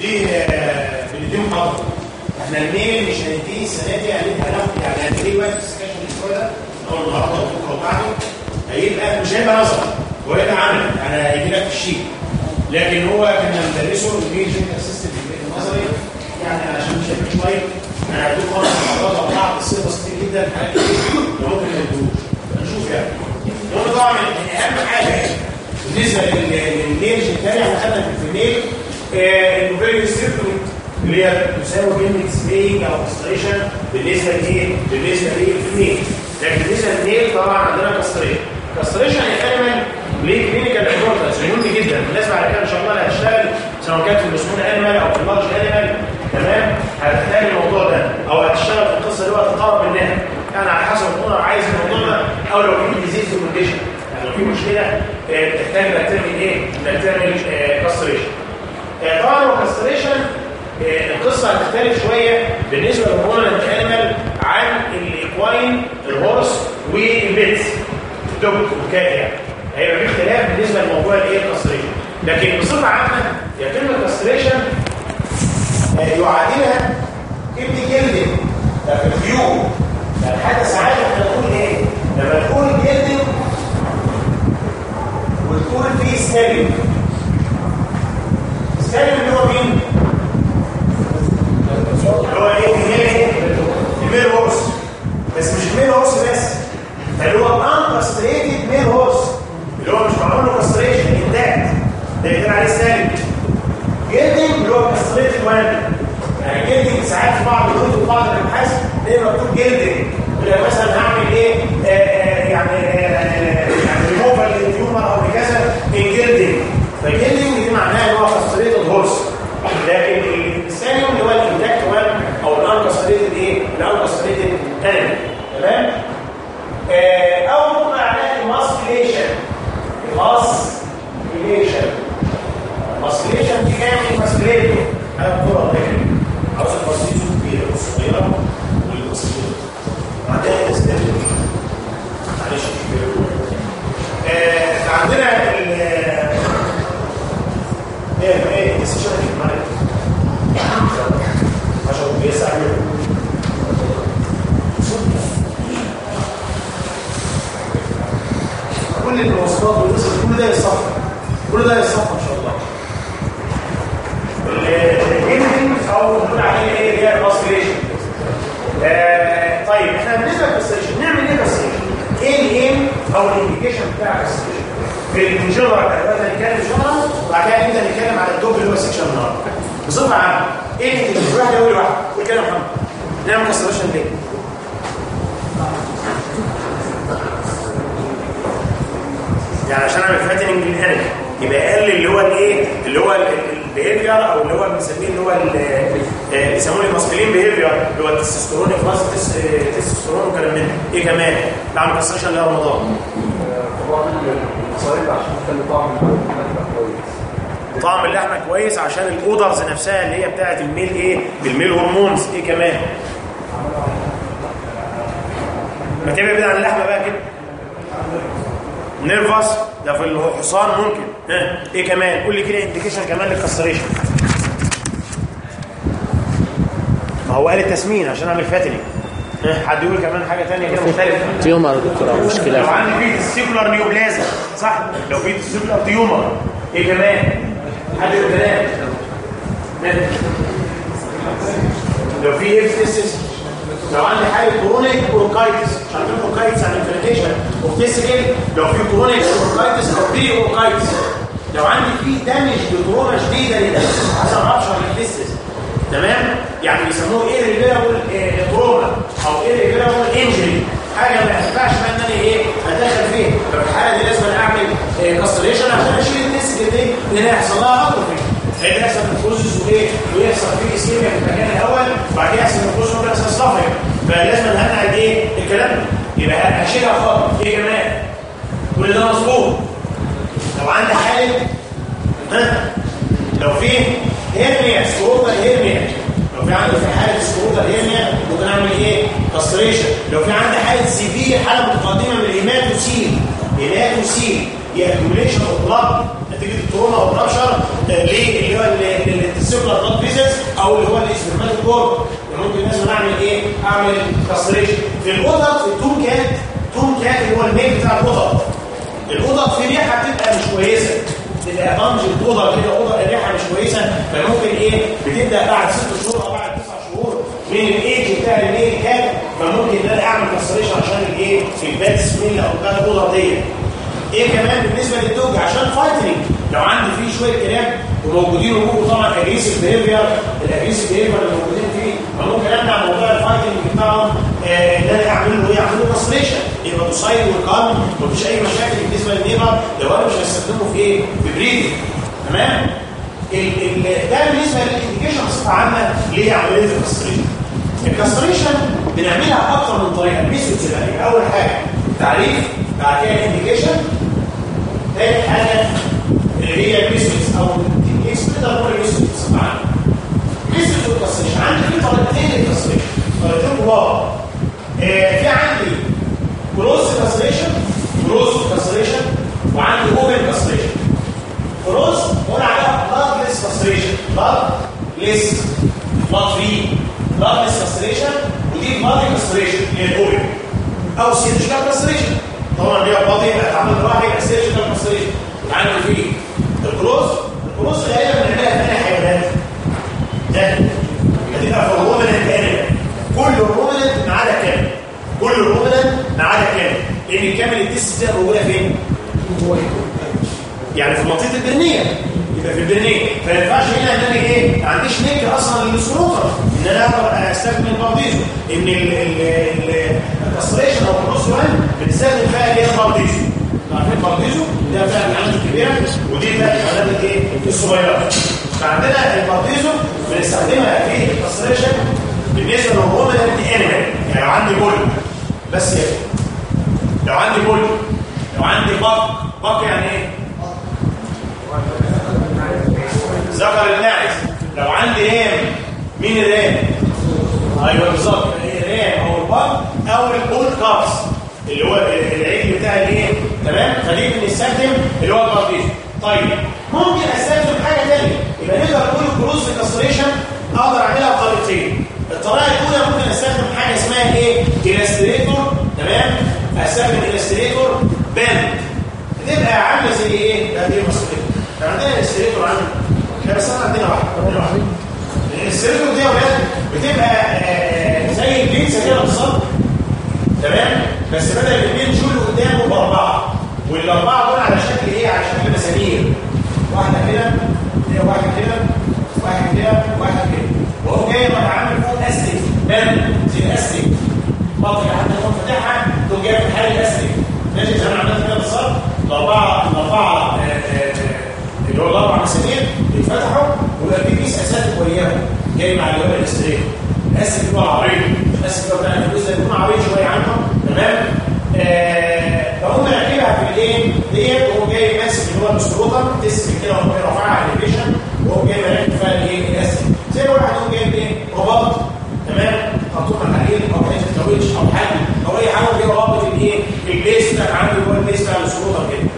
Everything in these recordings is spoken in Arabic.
دي آه، بنديه محاضره إحنا ال male مش هنديه السنة دي؟ يعني هناخد يعني هنديه وقت في ال sections الأسبوع ده؟ أو النهارده وبكره وبعده. هيبقى مش هيبقى نظري هو هيبقى عملي أنا هيجي لك في ال sheet لكن هو كنا بندرسه ال male genital system النظري يعني عشان مش هيبقى شوية. أنا هديك خالص محاضرات على بعض الصيغه كتير جدا حاجات كتير. ممكن ما ندوش هنشوف يعني. هو طبعا من أهم حاجة. يعني بالنسبة لل male الثاني إحنا خدنا في ال female ovariohysterectomy اللي هي تساوي كلمه spaying أو castration بالنسبة لايه؟ بالنسبة لل male لكن بالنسبة لل male طبعا عندنا castration castration يا ليه clinical importance مهم جدا. بالنسبة على كده إن شاء الله اللي هتشتغل سواء كانت في ال small animal أو في ال large animal تمام؟ هتحتاج الموضوع ده أو هتشتغل في القصة اللي هو منها. يعني على حسب ال owner عايز الموضوع ده أو لو في disease condition يعني لو في مشكلة آه، تحتاج إنك تعمل إيه؟ إنك تعمل castration طبعا هو castration القصة هتختلف شوية بالنسبة لل ruminant animal عن الاكواين الهورس والبيتس الدوج والكائن يعني. هيبقى في اختلاف بالنسبة لموضوع الإيه؟ ال castration لكن بصفة عامة هي كلمه castration يعادلها ابن جلد. في الفيو؟ يعني حتى ساعات إحنا نقول إيه؟ لما نقول geld وتقول فيه stallion stallion اللي هو مين؟ اللي هو إيه؟ ال male ال male بس مش ال male horse بس. اللي هو uncastrated male horse. اللي هو مش معمول له castration intact ده يتقال عليه stallion gelding اللي هو castrated one يعني gelding ساعات في بعض الكتب وبعض الأبحاث تلاقي مكتوب gelding مثلا هعمل إيه آه آه يعني آه يعني ريموفال للتيومر أو لكذا الجلدنج فالجلدنج دي معناها ان هو castrated horse لكن الثاني اللي هو ال intact one أو ال uncastrated إيه ال uncastrated animal تمام آه أو ممكن معناها ال emasculation الماسكليشن الماسكليشن دي جاية من ماسكليتو حاجة كوره غير عاوز الماسكليشن كبيره والصغيره والقصيره عندها أستاذ معلش آه عندنا ال إيه إيه السيشن دي معانا عشان بيسع كل المواصفات والاسم كل ده يصفى كل ده يصفى ان شاء الله الجيمنج أو بنقول عليه إيه اللي هي الباسكليشن آه طيب إحنا بالنسبة للباسكليشن نعمل إيه باسكليشن إيه الايم أو الانديكيشن بتاع الباسكليشن الجنرال دلوقتي هنتكلم جنرال وبعد كده نبدا نتكلم على الدوب اللي هو سيكشن النهارده بصفه عامه إيه اللي واحد يقول واحد؟ قول كده يا محمد. نعمل كاستريشن ليه؟ يعني عشان اعمل fattening لل animal يبقى أقل اللي هو الايه؟ اللي هو ال behavior أو اللي هو بنسميه اللي هو بيسموه ال masculine behavior اللي هو التستوستيرون افراز التستوستيرون وكلام من إيه كمان؟ بعمل castration لل ram عشان تخلي طعم اللحمة كويس. طعم اللحمة كويس عشان ال odors نفسها اللي هي بتاعة ال male إيه؟ ال male hormones إيه كمان؟ ما تبعد عن اللحمة بقى كده. nervous ده في الحصان ممكن. ها؟ إيه كمان؟ قول لي كده indication كمان لل castration. ما هو قال التسمين عشان أعمل fattening ها حد يقول كمان حاجة ثانية كده مختلفة. tumor يا دكتور أو لو مشكله عندي في testicular neoplasm صح؟ لو في testicular tumor إيه كمان؟ حد يقول كلام لو في افتسس لو عندي حاله كرونيك برونكايتس مش عارفين برونكايتس عن انفلاميشن وبتسجل لو في كرونيك برونكايتس أو بري برونكايتس لو عندي في دامج بكورونا شديدة للتسس حسب ابشر للتسس تمام؟ يعني بيسموه إيه؟ ريفيرابل تروما أو إيه؟ ريفيرابل انجري حاجة ما ينفعش بقى إن أنا إيه؟ اتدخل فيها. ففي الحالة دي لازم أعمل كاستريشن عشان أشيل التسس دي لأن هيحصل لها اتروفي هيبقى يحصل necrosis وإيه؟ ويحصل فيه ischemia في المكان الأول وبعد كده يحصل necrosis ممكن يحصل صفر فلازم نمنع إيه؟ الكلام. ده يبقى هشيلها خالص. إيه كمان؟ كل ده مظبوط. لو عندي حالة ها لو في hernia scrotal hernia لو في عندي في حالة scrotal hernia ممكن أعمل إيه؟ castration لو في عندي حالة severe حالة متقدمة من ال hematocele hematocele هي accumulation of blood نتيجة ال trauma أو ال rupture ليه؟ اللي هو ال testicular blood vessels أو اللي هو ال spermatic cord ممكن لازم أعمل إيه؟ أعمل castration في القطط في ال tom cat tom cat اللي هو ال male بتاع القطط القطط في ريحه بتبقى مش كويسه تبقى طنج الاوضه كده اوضه الريحه مش كويسه فممكن إيه بتبدا بعد ست شهور أو بعد تسع شهور من الايج بتاع ال male cat فممكن إن أنا أعمل castration عشان الإيه؟ ال bad smell أو بتاع الاوضه ديت إيه كمان بالنسبة لل dog؟ عشان fighting لو عندي فيه شوية كلاب وموجودين وجوده طبعا aggressive behavior ال aggressive behavior اللي موجودين فيه فممكن امنع موضوع ال fighting بتاعهم آه، ان أنا اعمل له إيه؟ اعمل له castration يبقى docile وال calm مفيش أي مشاكل بالنسبة لل neighbor. لو أنا مش هستخدمه في إيه؟ في breeding تمام؟ ده بالنسبة لل indication بصفة عامة ليه عملية ال castration. ال castration بنعملها أكتر من طريقة. ال methods بقى أول حاجة. تعريف بعد كده ال indication تاني حاجة اللي هي ال methods أو ال techniques نقدر نقول ال methods بصفة عامة. methods ال castration عندي في طريقتين لل castration. طريقتين كبار. آه، في عندي closed castration closed castration وعندي open castration. closed بقول عليها bloodless castration blood free bloodless castration ودي blood castration اللي هي ال open أو surgical castration طبعا دي blood يبقى اتعمل جراحه يبقى surgical castration وعندي فيه ال closed ال closed غالبا بنعملها ثاني حيوانات ده هتبقى في ال ruminant animal كل ال ruminant ما عدا camel كل ال ruminant ما عدا camel لأن ال camel ال testis ده موجوده فين؟ يعني في منطقة ال perineal يبقى في البرنيه فما ينفعش هنا إن أنا إيه ما عنديش نيك أصلا للسلوكر إن أنا أقدر أستخدم البارديزو إن الكاستريشن أو وان بنستخدم فيها اللي هي البارديزو عارفين البارديزو ده فعلا العدد الكبيرة ودي فعلا العدد الإيه؟ الصغيرة. فعندنا البارديزو بنستخدمها في الكاستريشن بالنسبة للرومننت انيمال يعني لو عندي بول بس يا لو عندي بول لو عندي buck buck يعني إيه؟ ذكر الماعز لو عندي ram مين ال ram أيوه بالظبط ال ram أو ال buck أو ال bull calves اللي هو العجل بتاع الايه تمام؟ فدي بنستخدم اللي هو ال Burdizzo طيب ممكن أستخدم حاجة ثانية يبقى نقدر نقول ال closed castration أقدر أعملها بطريقتين. الطريقة الأولى ممكن أستخدم حاجة اسمها إيه؟ ال elastrator تمام؟ أستخدم ال elastrator band بتبقى عاملة زي إيه؟ ده دي مسؤوليه إحنا عندنا ال elastrator عندنا إحنا بس إحنا عندنا واحد عندنا واحد. ال elastrator دي يا ولاد بتبقى آه، زي البنسة كده بالظبط تمام؟ بس بدل الاثنين اللي قدامه بأربعة. والأربعة دول على شكل إيه؟ على شكل مسامير. واحدة كده واحدة كده واحد كده واحد كده. وهو جاي عامل فوق استك بان زي الاستك بطل حتى لو فتحها تقوم جايب في حال الاستك ماشي زي ما عملت كده بالظبط الأربعة الأربعة اللي هو الأربع مسامير بيتفتحوا ويبقى في كيس اساتك وياهم جاي مع اللي هو الاستريك الاستك بيبقى عريض. الاستك بيبقى بتاع شوية عنهم. تمام؟ آه، فهم راكبها في الايه ديت وهو جاي ماسك اللي هو السكروتر تسك كده وهو رافعها على الفيشن وهو جاي راكب فيها الايه الاستك زي واحد يقوم جايب إيه رباط تمام خطوط الحديد أو حتة كاوتش أو حاجة أو اي حاجة جاي رابط الايه البيس بتاع عنده اللي هو البيس بتاع السكروتر كده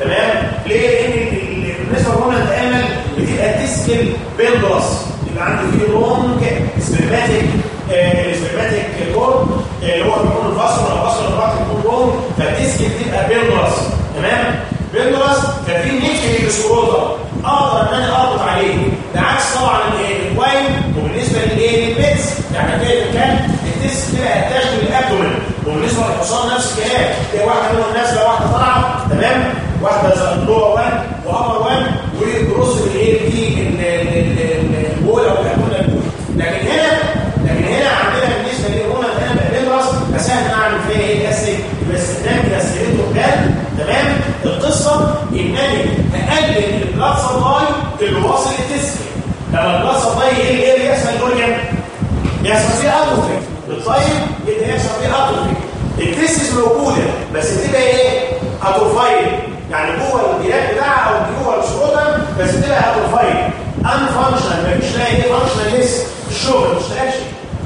تمام ليه لأن ال- ال- النسبة الرومان تامل بتبقى تسكن بيلدرس يبقى عندي فيه لونج سبرماتيك السبرماتيك كورد اللي هو بيكون الفصل أو فصل الرأس بيكون لونج فالتسكن بتبقى بيلدرس تمام بيلدرس ففي نيك السكروتر أقدر ان أنا اربط عليه ده عكس طبعا ال- الواين وبالنسبه للايه للبيتس يعني كده كان التسك تبقى اتاش للابدومين وبالنسبه للحصان نفس الكلام تلاقي واحدة منهم نازله واحدة طالعه تمام واحدة لور 1 وابر 1 وكروس الايه في البول أو الكابولا البول لكن هنا لكن هنا عندنا بالنسبة للهرمون أنا بندرس اسهل اعمل فيها إيه الاسيد باستخدام الاسيدو كان تمام القصة انني اقلل البلاد سبلاي اللي واصل للتسك لما البلاد سبلاي إيه إيه اللي يحصل الاورجن يحصل فيه اتروفي بالطيب يبقى يحصل فيه اتروفي التستس موجودة بس بتبقى إيه؟ اتروفايل يعني جوه الجلاد بتاعها أو جوه الشروطه بس بتبقى اتروفايل ان فانكشنال مفيش لها إيه؟ فانكشنال لسه الشغل ما اشتغلش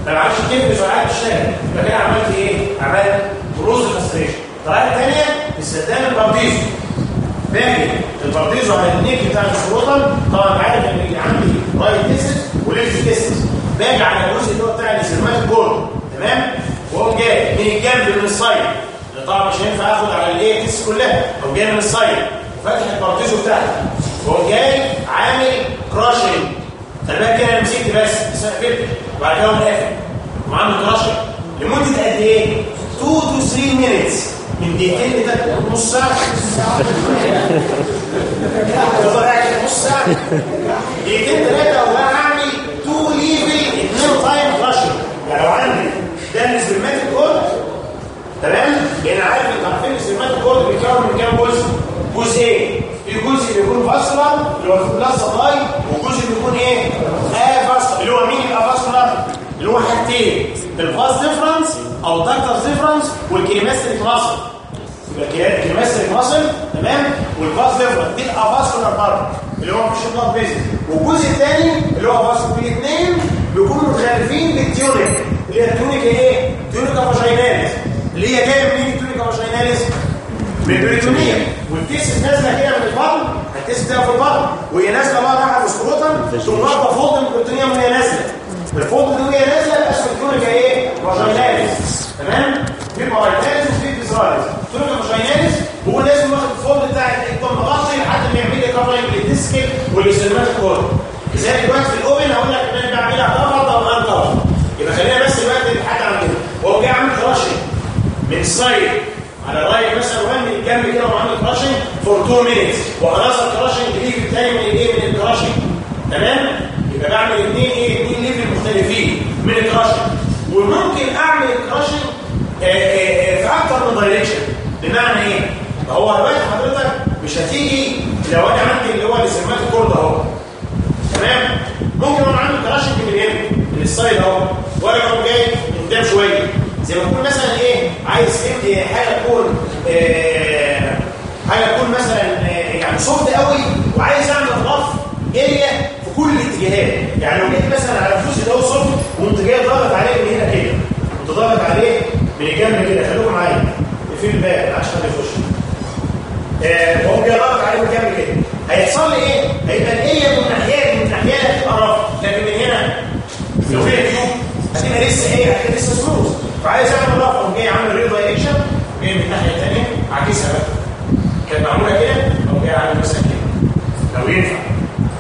ما عرفش تنفذ ولا عارف تشتغل يبقى كده عملت إيه؟ عملت closed castration الطريقة الثانية استخدام ال Burdizzo باجي ال Burdizzo على ال neck بتاع ال scrotum طبعا عارف إن عندي right testis و left testis باجي على الجزء اللي هو بتاع ال spermatic تمام جاي من الجنب من ال side طبعا مش هينفع آخد على الإيه؟ testis كلها. هو جاي من ال side وفاتح ال Burdizzo بتاعتي وهو جاي عامل crushing خلي بالك كده أنا مسكت بس. بس أنا وبعد كده قمت قافل وعامل crushing لمدة قد إيه؟ 2 to 3 minutes من دقيقتين لتلاتة نص قاعد نص ساعة. دقيقتين ثلاثة وأنا هعمل two level اثنين time crushing يعني لو عندي تمام؟ لأن عارف أنتوا عارفين ال spermatic cord بيتكون من كام جزء؟ جزئين في جزء بيكون vascular اللي هو ال blood supply وجزء بيكون إيه؟ avascular اللي هو مين يبقى avascular؟ اللي هو حاجتين ال vas deferens أو ductus deferens و ال cremasteric muscle يبقى ال cremasteric muscle تمام و ال vas deferens دي ال avascular part اللي هو مش blood vessels والجزء الثاني اللي هو vascular الاثنين بيكونوا مخالفين بالتيونيك اللي هي التيونيك إيه؟ tunica vaginalis اللي هي جاية منين؟ ال tunica vaginalis؟ من ال peritoneum وال testis نازلة كده من البطن ال testis ده في البطن وهي نازلة بقى رايحة ال scrotum ثم واخده fold من ال peritoneum وهي نازلة. ال fold دي وهي نازلة يبقى اسمه ال tunica إيه؟ vaginalis تمام؟ في parietalis وفي visceralis ال tunica vaginalis هو لازم واخد ال fold بتاع الدم مغطي لحد ما يعمل لي covering لل testicle وال spermatic cord لذلك دلوقتي في ال open هقول لك ان أنا بعملها cover أو uncover يبقى خلينا بس دلوقتي لحد عن كده وهو جاي عامل crushing من ال side على ال right مثلا من الجنب كده وعامل crushing for 2 minutes وخلاص ال crushing level الثاني من الإيه؟ من ال crushing تمام؟ يبقى بعمل اثنين إيه؟ اثنين level مختلفين من ال crushing وممكن أعمل ال crushing في أكتر من direction بمعنى إيه؟ هو دلوقتي حضرتك مش هتيجي لو أنا عندي اللي هو ال spermatic cord أهو. تمام؟ ممكن أنا عامل crushing من هنا من ال side أهو. وأنا أقوم جاي قدام شوية. زي ما تكون مثلا إيه؟ عايز تدي حاجة تكون آه حاجة تكون مثلا آه يعني soft قوي وعايز اعمل rough area في كل الاتجاهات. يعني لو جيت مثلا على الجزء ده soft وانت جاي ضاغط عليه من هنا كده وانت ضاغط عليه من الجنب كده خليكم معايا. في الباب عشان يخش. آه وهو جاي ضاغط عليه من الجنب كده. هيحصل لي إيه؟ هيبقى ال area من ناحية من ناحية هتبقى rough لكن من هنا. لو هي cube هتبقى لسه إيه؟ هتبقى لسه سموث فعايز أعمل رفع وجاي عامل red direction جاي من الناحيه الثانية عكسها بقى. كانت معمولة كده أو جاي عامل مثلا كده لو ينفع.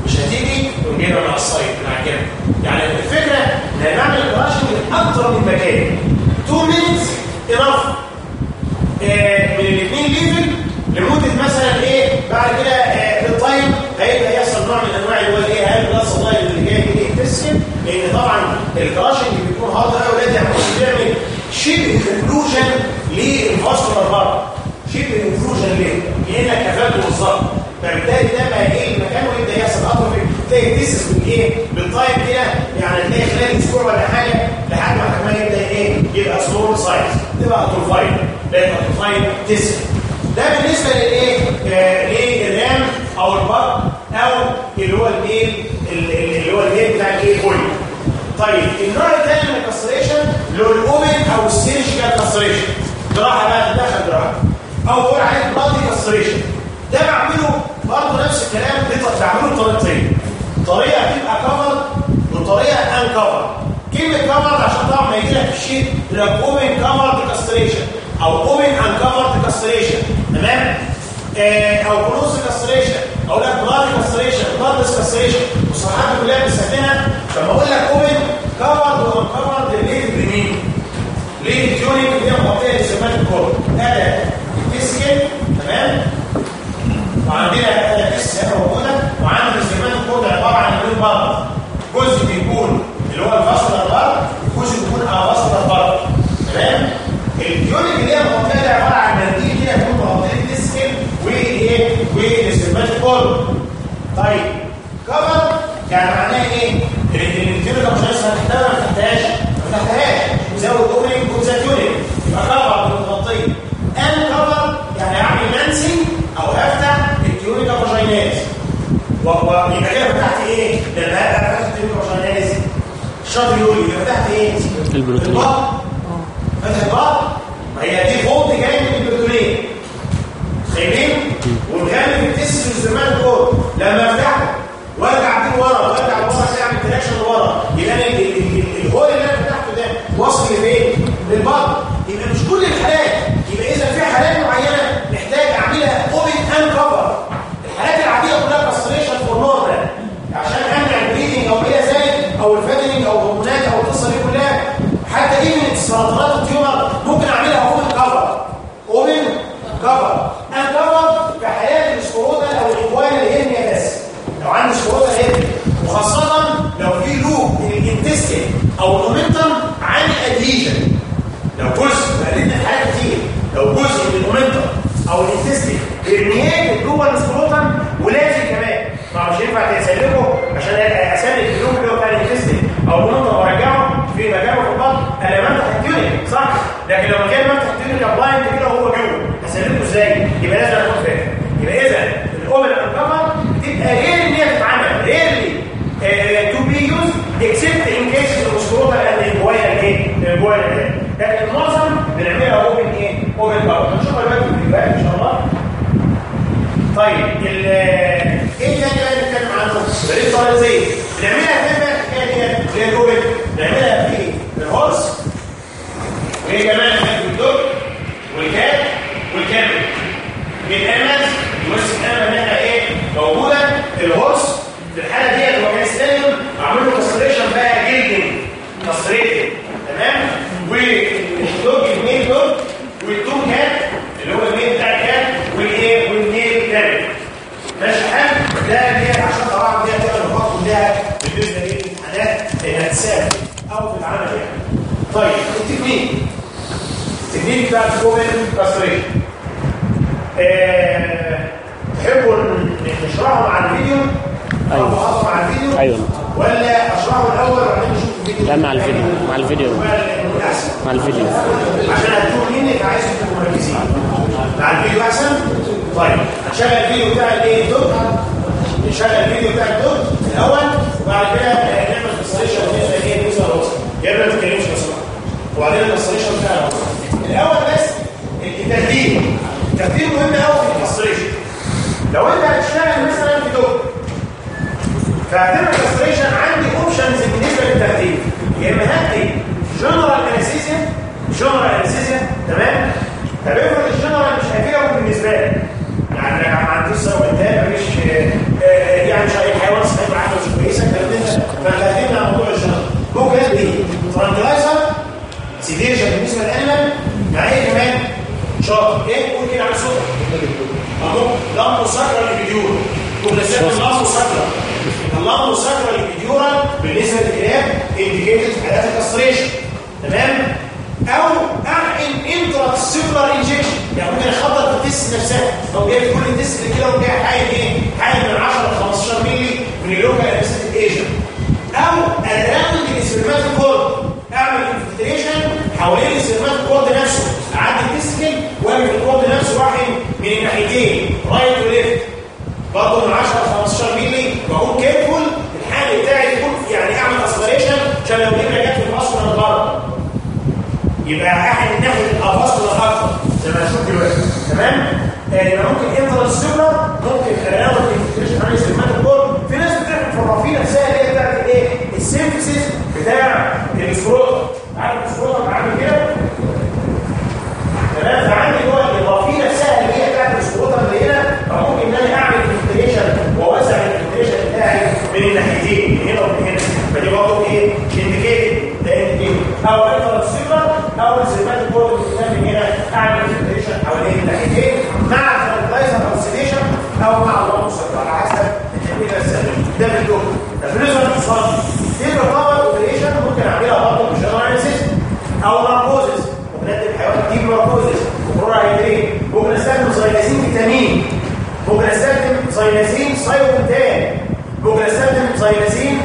مش هتيجي ونجيبها مع ال side مع الجنب. يعني الفكرة إن أنا بعمل crushing من أكتر من مكان. 2 مينتس انف من الاثنين ليفل لمدة مثلا إيه بعد كده آه بالتايم هيبدأ يحصل نوع من أنواع اللي هو الايه هل البلس اللاين اللي جاي إيه تسكن لأن طبعا الكراشنج بيكون هارد قوي يعني بيعمل شبه انفلوجن للفاسكولار بارت شبه انفلوجن ليه؟ كانك قفلته بالظبط فبالتالي ده بقى إيه؟ المكان ويبدا يحصل اتروفي تلاقي تيسس بالايه؟ بالتايم كده يعني تلاقي خلال أسبوع ولا حاجة لحد ما كمان يبدأ إيه؟ يبقى small size تبقى atrophied بقت atrophied testis ده بالنسبة للإيه؟ آه لل ram أو ال buck أو اللي هو الإيه؟ اللي هو الإيه؟ بتاع الإيه؟ طيب النوع الثاني من ال castration ال open أو ال surgical castration جراحة بقى تدخل جراحة. أو بقول عليه bloody castration ده بعمله برضه نفس الكلام بعمله بطريقتين طريقة تبقى كفر وطريقة ان كفر كلمة كفر عشان طبعا ما يجي لك في الشيت يقول لك اوبن كفر كاستريشن أو اوبن ان كفر كاستريشن تمام؟ آه أو كلوز كاستريشن أو لك بلادي كاستريشن بلادس كاستريشن والصراحات كلها بنستخدمها لما أقول لك اوبن كفر وان كفر؟ ليه التيونينج اللي هي مغطيه لسمات الكور هذا ال testicle تمام؟ وعندنا هذا ال testicle هنا موجوده وعندنا سمات الكور عبارة عن اثنين part جزء بيكون اللي هو ال vascular part وجزء بيكون avascular part تمام؟ التيونينج اللي هي مغطيه عبارة عن منديل كده بيكون مغطيه ال testicle وإيه؟ والسمات الكور طيب cover يعني معناه إيه؟ ان التيونينج مش لسه هتحتاجها ما تحتاجهاش ما تحتاجهاش وزود اوبننج وزود تيونينج يبقى كفر متغطيه ان كفر يعني اعمل مانسنج أو هفتح التيونينج فاجيناليز كده فتحت إيه؟ لما ابقى التيونينج فاجيناليز الشاطر يقول لي فتحت إيه؟ البروتونين فتح البطن ما هي دي فولت جاي من البروتونين خايفين والغالب لما افتحه وارجع بيه ورا وارجع لورا عشان اعمل traction لورا يبقى أنا ال- ال- ال- ال hole اللي أنا فتحته ده واصل لفين؟ للبطن يبقى مش كل الحالات يبقى اذا في حالات معينه محتاج اعملها open uncover الحالات العاديه كلها castration for normal عشان امنع ال bleeding أو إلى ذلك أو ال fattening أو الهرمونات أو القصة دي كلها حتى إيه السرطانات ال tumor ممكن أعملها open cover open cover uncover في حالات ال scrotal أو ال inguinal hernia بس لو عندي سكروتا هرنيا وخاصة لو في لوب من الانتستين أو المومنتم عن الادهيجن لو جزء وقالنا حاجات كتير. لو جزء من المومنتم أو الانتستين. هرنيات جوه السكروتم ولازم كمان. ما مش ينفع تسلكه عشان اسلك اللوب اللي هو بتاع الانتستين أو المومنتم وارجعه في مكانه في البطن أنا منتح التيونيك صح؟ لكن لو كان منتح التيونيك بلايند كده وهو جوه هسلكه إزاي؟ يبقى لازم أكون فاهم. يبقى إذا الاوبن انكفر بتبقى غير إن هي تتعمل ريرلي تو بي يوز اكسبت ان كيس الاسكروتا اند الجوايا إيه إيه لكن المعظم بنعملها اوبن إيه؟ أوبن كفر هنشوفها دلوقتي في الفيديوهات إن شاء الله. طيب ال إيه تاني بقى نتكلم عنه؟ بريد زي بنعملها فين بقى الحكاية ديت؟ اللي هي الاوبن بنعملها في الهورس وهي كمان في الدور والكات والكامل بالامز يمسك امل منها إيه موجوده الهورس في الحاله ديت هو كان ستاديوم اعمل له كاستريشن بقى جلدنج كاستريتنج تمام والدوج الميل دوج والتو كات اللي هو الميل بتاع الكات والايه والميل كامل ماشي حال ده اللي هي عشان طبعا دي هتبقى النقاط كلها بالنسبة للامتحانات هتساوي أو في العمل يعني طيب ال technique ال common castration آه، تحبوا نشرحه مع الفيديو. أو أيوة. نقطه مع الفيديو. أيوة. ولا أشرحه الأول وبعدين نشوف الفيديو. لا مع الفيديو. مع الفيديو. مع الفيديو. عشان هتكون منك عايز تبقوا مركزين. مع الفيديو أحسن؟ طيب. هنشغل الفيديو بتاع الإيه؟ ال dog نشغل الفيديو بتاع الدور الأول. وبعد كده نعمل بالنسبة لايه بالنسبة للوصف يا اما ما تتكلمش بس وبعدين الكونسليشن بتاع الأول بس الترتيب الترتيب مهم قوي في الكونسليشن لو أنت هتشتغل مثلا في دور فهتعمل كاستريشن عندي اوبشنز بالنسبة للترتيب يا إما هدي جنرال انستيزيا جنرال انستيزيا تمام؟ طب افرض الجنرال مش هيفيدك بالنسبة لك. يعني ما عنديش انتهاء مفيش آه، آه، يعني مش اي حيوان صحيح معاك مش كويسه على موضوع الجنرال ممكن أدي ترانكلايزر سيديشن بالنسبة للانيمال مع إيه كمان. شاطر. إيه؟ قول كده على صوتك أهو لامبو ساكرا للفيديور وبنسمي اللامبو ساكرا اللامبو ساكرا للفيديورا بالنسبة للكلاب انديكيتد حالات الكاستريشن تمام؟ أو احقن intratesticular injection يعني ممكن اخبط في ال testis نفسها. أو جاي كل testis اللي كده وجاي حاجة إيه؟ حاجة من 10 ل 15 مللي من ال local anesthetic agent أو around ال spermatic cord أعمل infiltration حوالين ال spermatic cord نفسه اعدي ال testicle واعمل ال cord نفسه واحد من الناحيتين. right و left برضه من 10 ل 15 مللي. واكون careful الحال بتاعي يكون يعني أعمل aspiration عشان لو الابره جت في ال vessel من بره يبقى أحد ناحية الأفاصل الاكثر زي ما هنشوف دلوقتي تمام؟ آه، يبقى ممكن intratesticular ممكن around ال infiltration في ناس بتعمل في ال raphe نفسها اللي هي بتاعت الايه ال symphysis بتاع ال scrotum عارف ال scrotum عامل كده تمام فعندي هو ال raphe نفسها اللي هي بتاعت ال scrotum اللي هنا فممكن ان أنا اعمل infiltration واوزع الانفلتريشن بتاعي من الناحيتين من هنا ومن هنا فدي برضه إيه انديكيتد ده انديكيتد أو انترا السيلر أو السيرمات الكورد اللي من هنا اعمل انفلتريشن حوالين الناحيتين مع الفرتلايزر أو السيديشن أو مع المنصب على حسب التكوين السلبي ده الدكتور بالنسبة للاتصال في الرقابه اوبريشن ممكن أعملها برضه بالجنرال سيستم أو ناركوزس ممكن ادي الحيوان تجيب ناركوزس وكرور هيدرين ممكن استخدم زينازين فيتامين ممكن استخدم زينازين سايوبنتان ممكن استخدم زينازين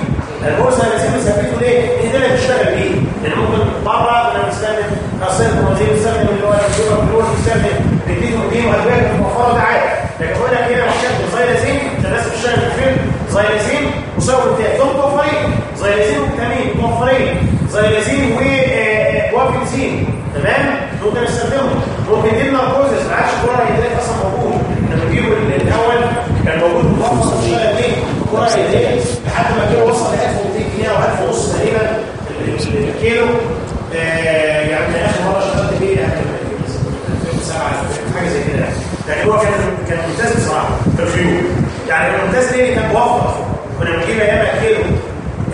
البورصه زينازين بنثبته ليه؟ لأن ده اللي بتشتغل بيه؟ لأن ممكن بره أنا بستخدم خاصيه وزير السامي اللي هو الدكتور الدكتور السامي بيديله ايديه وادويه الموفره ده عادي لكن بقول لك هنا محتاج زايلازين تناسب الشغل الفيل زايلازين مساوي التاء دول موفرين زايلازين وفيتامين موفرين زايلازين ووابنزين آه، آه، تمام؟ ممكن نستخدمهم ممكن دي ال narcosis ما عادش chloral hydrate أصلا موجود. لما جيبوا الأول كان موجود. ملخص الشغل دي chloral hydrate لحد ما كده وصل ل 1200 جنيه أو 1000 ونص تقريبا. الكيلو آه يعني اخر مره اشتغلت فيه يعني 2007 حاجة زي كده يعني. يعني هو كان كان ممتاز بصراحة في ال view يعني كان ممتاز ليه؟ كان موفر كنا بنجيب أيام الكيلو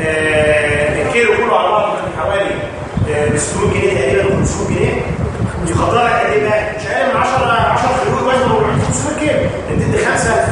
آه، الكيلو كله على بعضه كان حوالي آه، 600 جنيه تقريبا 500 جنيه. يخضر لك قد إيه؟ مش أقل من 10 10 خيول وزنه 500 كيلو. أنت تدي 5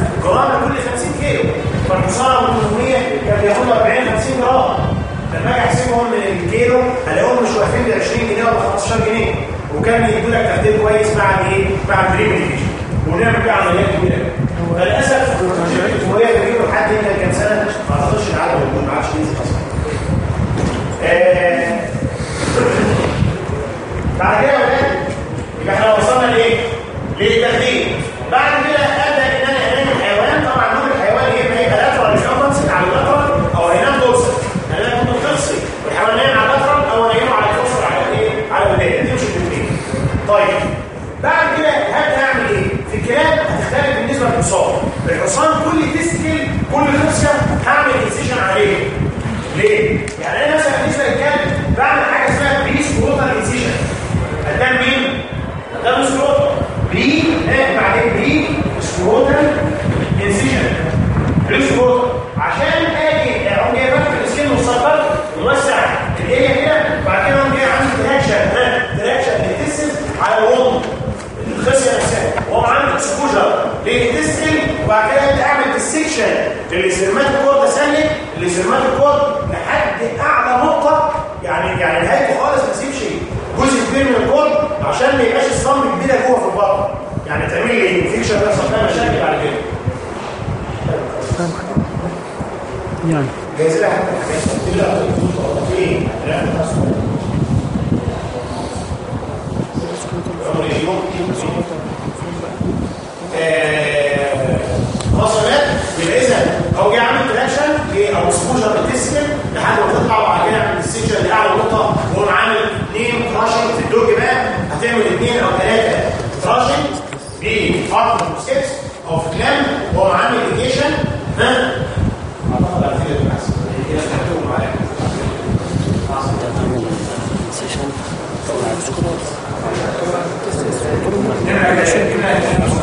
agradecer.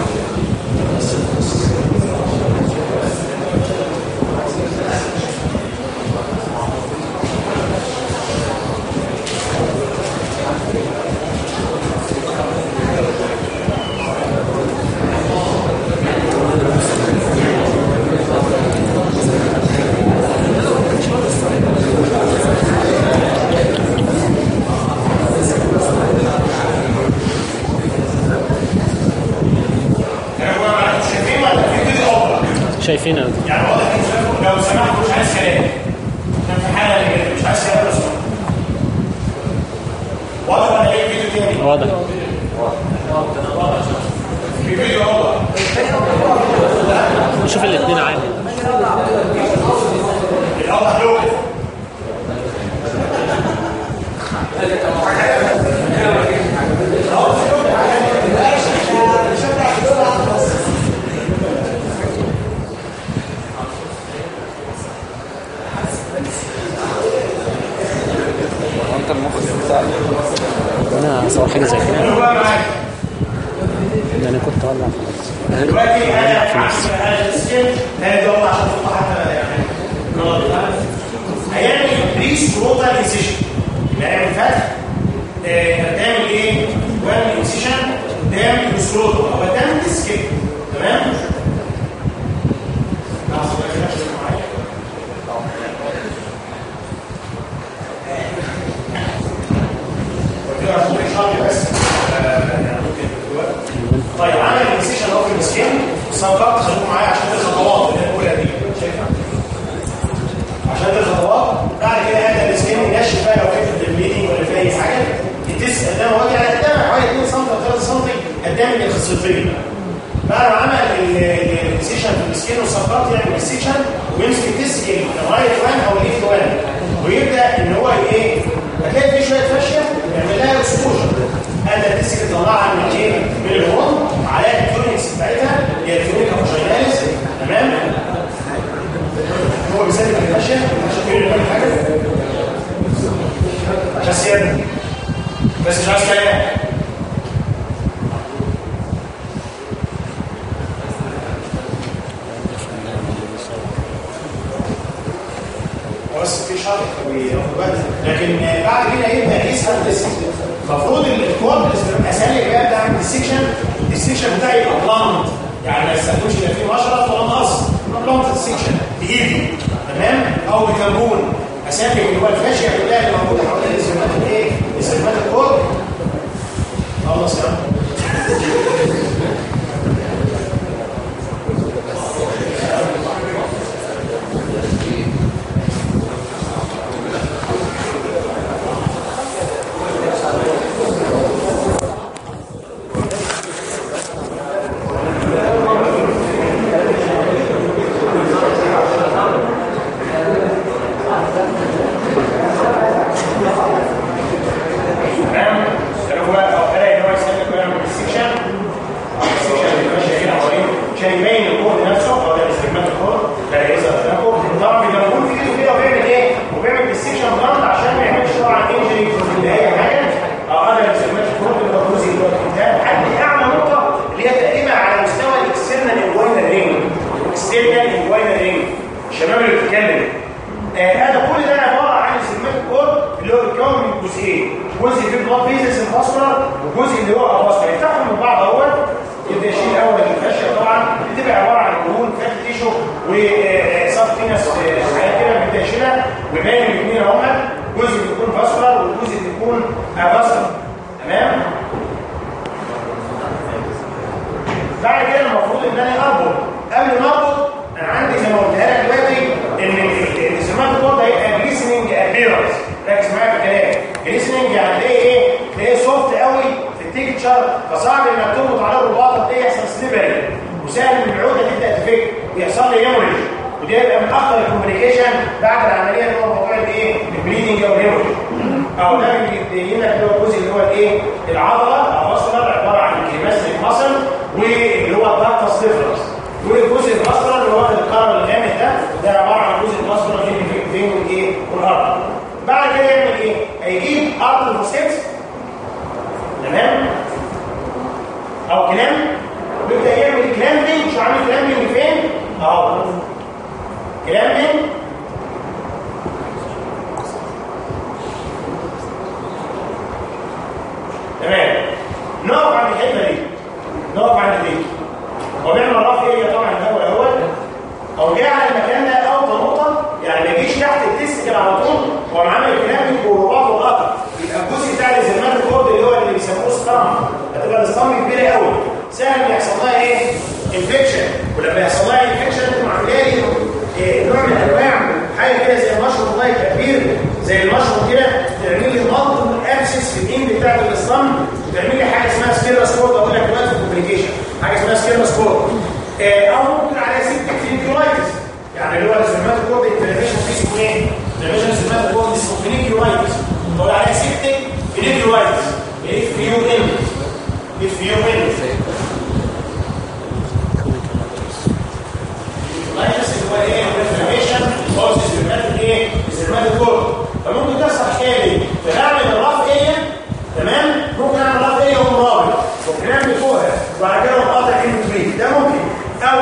زي كده أنا كنت اولع خلاص دلوقتي أنا هذا السكيل هذا ده عشان حتى. هيعمل بريس بروتال انسيشن هيعمل فتح قدام الايه؟ قدام الانسيشن قدام السكروتال أو قدام السكيل تمام؟ لحظة بقى كده عشان معايا. بس آه، يعني طيب عمل الانسيشن اهو في السكين الصنفات خلوكم معايا عشان الخطوات اللي أنا بقولها دي شايفها عشان الخطوات بعد كده هذا السكين ينشف بقى لو كانت البليدنج ولا في اي حاجة التس قدام وجه على قدام حوالي 2 سم أو 3 سم قدام الخصيتين بعد ما عمل الانسيشن في السكين والصنفات يعمل السيشن ويمسك التس الرايت وان أو الليفت وان ويبدا ان هو إيه هتلاقي في شوية فاشيه يعني لما لها اكسبوجر أنا تسكت تطلعها من إيه؟ من الهون على الكترونكس بتاعتها. اللي هي الكترونيك فاجيناليز تمام؟ هو بيسلم الغشاء مش كل حاجة. بس يعني بس مش عايز كلام المفروض الكود اسالك بقى ده عند السكشن السكشن بتاعي يبقى بلانت يعني ما يستخدمش لا فيه مشرط ولا مقص بلانت السكشن بإيدي. تمام؟ أو بكربون اسالك اللي هو الفاشية كلها اللي موجودة حوالين السيرمات الايه؟ السيرمات الكود خلص يا عم تمام اللي هو أو الاقي ان هو يسلك بقى من السكشن السكشن اللي ماشي هنا حوالين عشان يبين الكود نفسه أو ده استخدام الكود ده يظهر قدامكم طبعا بيبقى موجود في ايده كده وبيعمل إيه؟ وبيعمل بالسكشن ضغط عشان ما يعملش طبعا انجري في اي حاجة أو أنا استخدام الكود اللي هو الجزء اللي هو الكتاب لحد اعلى نقطه اللي هي تقريبا على مستوى الاكسترنال انجوينال رينج اكسترنال انجوينال رينج الشباب اللي بتتكلم آه، هذا كل ده عباره عن spermatic cord اللي هو بيتكون من جزئين جزء فيه blood vessels ال vascular وجزء اللي هو ال avascular يفتحوا من بعض اهوت يبدا يشيل اول ال fascia طبعا بتبقى عباره عن دهون fat tissue وصف فينس حاجات كده بيبدا يشيلها ويبين الاثنين اهما جزء بيكون vascular وجزء بيكون avascular تمام بعد كده المفروض ان أنا اربط قبل ما اربط أنا عندي زي ما قلتها لك دلوقتي ان السمات الكود هيبقى glistening appearance ركز معايا في الكلام glistening يعني تلاقي إيه تلاقيه soft قوي في ال texture فصعب انك تربط عليه الرباطه تلاقيه يحصل slippery وسهل ان العقده تبدا تفك ويحصل لي hemorrhage ودي هيبقى من اخطر ال complication بعد العملية اللي هو موضوع الايه ال bleeding أو ال hemorrhage أو ده بيبين لك اللي هو الجزء اللي هو الإيه؟ العضلة. مصدر عبارة عن cremasteric muscle واللي هو الدارتس ديفرنس والجزء الاصفر اللي هو القرن الغامق ده ده عبارة عن الجزء الاصفر اللي بين الإيه؟ والارض بعد كده يعمل إيه؟ هيجيب أرض الفوسيت تمام؟ أو كلام. ويبدا يعمل كلامبنج مش عامل كلامبنج فين؟ أهو. كلامبنج تمام. نقف عند الحتة دي. نقف عند دي. هو بيعمل رف إيه طبعا الأول. اهو أو جه على المكان ده اوطى نقطة. يعني ما يجيش تحت ال testis كده على طول. هو عامل clamping ورباط وقطع يبقى الجزء بتاع ال spermatic cord اللي هو اللي بيسموه stump هتبقى ال stump كبيرة قوي سهل يحصل لها إيه؟ infection ولما يحصل لها infection لي إيه؟ نوع من أنواع حاجة كده زي المشروم الله كبير زي المشروم كده تعمل لي مالتيبل ابسس في الاند بتاعت ال stump وتعمل لي حاجة اسمها scirrhous cord أقول لك دلوقتي في حاجة اسمها scirrhous cord إيه أو ممكن عليها septic funiculitis يعني اللي هو السمات الكورد انفلاميشن في اسمه إيه؟ inflammation ال spermatic cord اسمه funiculitis تقول عليها septic funiculitis F U N F U N لايتس اللي هو إيه الانفلاميشن هو سيستمات إيه سيستمات الكورد فممكن تحصل حكايه دي فنعمل الرف إيه تمام؟ ممكن اعمل رف إيه ومرابط ممكن اعمل فوقها وبعد كده مقاطع ان تري ده ممكن. أو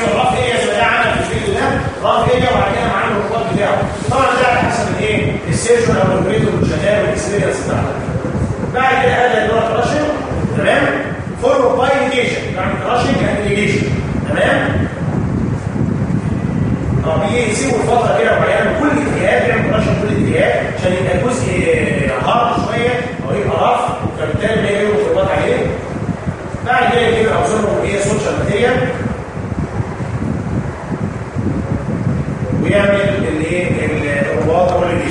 هيعمل رف إيه زي ده عمل في الفيديو ده رف إيه وبعد كده معاه الركوب بتاعه طبعا ده على حسب الايه السيرجن أو الريتور والشهاده والاكسبيرينس بتاعته بعد كده قال لي دلوقتي راشن تمام فور باي ليجيشن يعني راشن يعني ليجيشن تمام آه بيجي يسيبوا الفترة كده معينه كل الاتجاهات يعمل راشن كل الاتجاهات عشان يبقى الجزء هارد شوية أو يبقى رف فبالتالي ما يجيله خبرات عليه بعد كده يجيب اوزانه إيه سوشيال ماتيريال وبيعمل الايه الرباط والانهيار